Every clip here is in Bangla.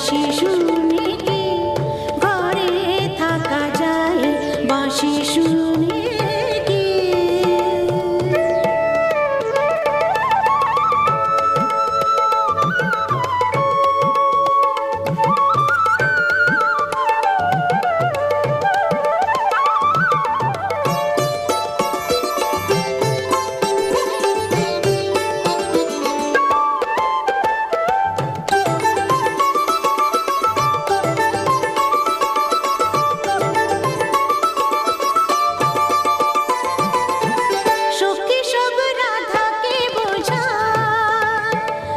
洗漱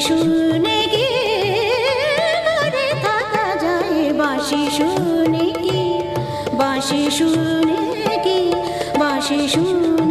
শুনে কি বাসে যায়? বাঁশি শুনে কি? বাঁশি শুনে গিয়ে শুনে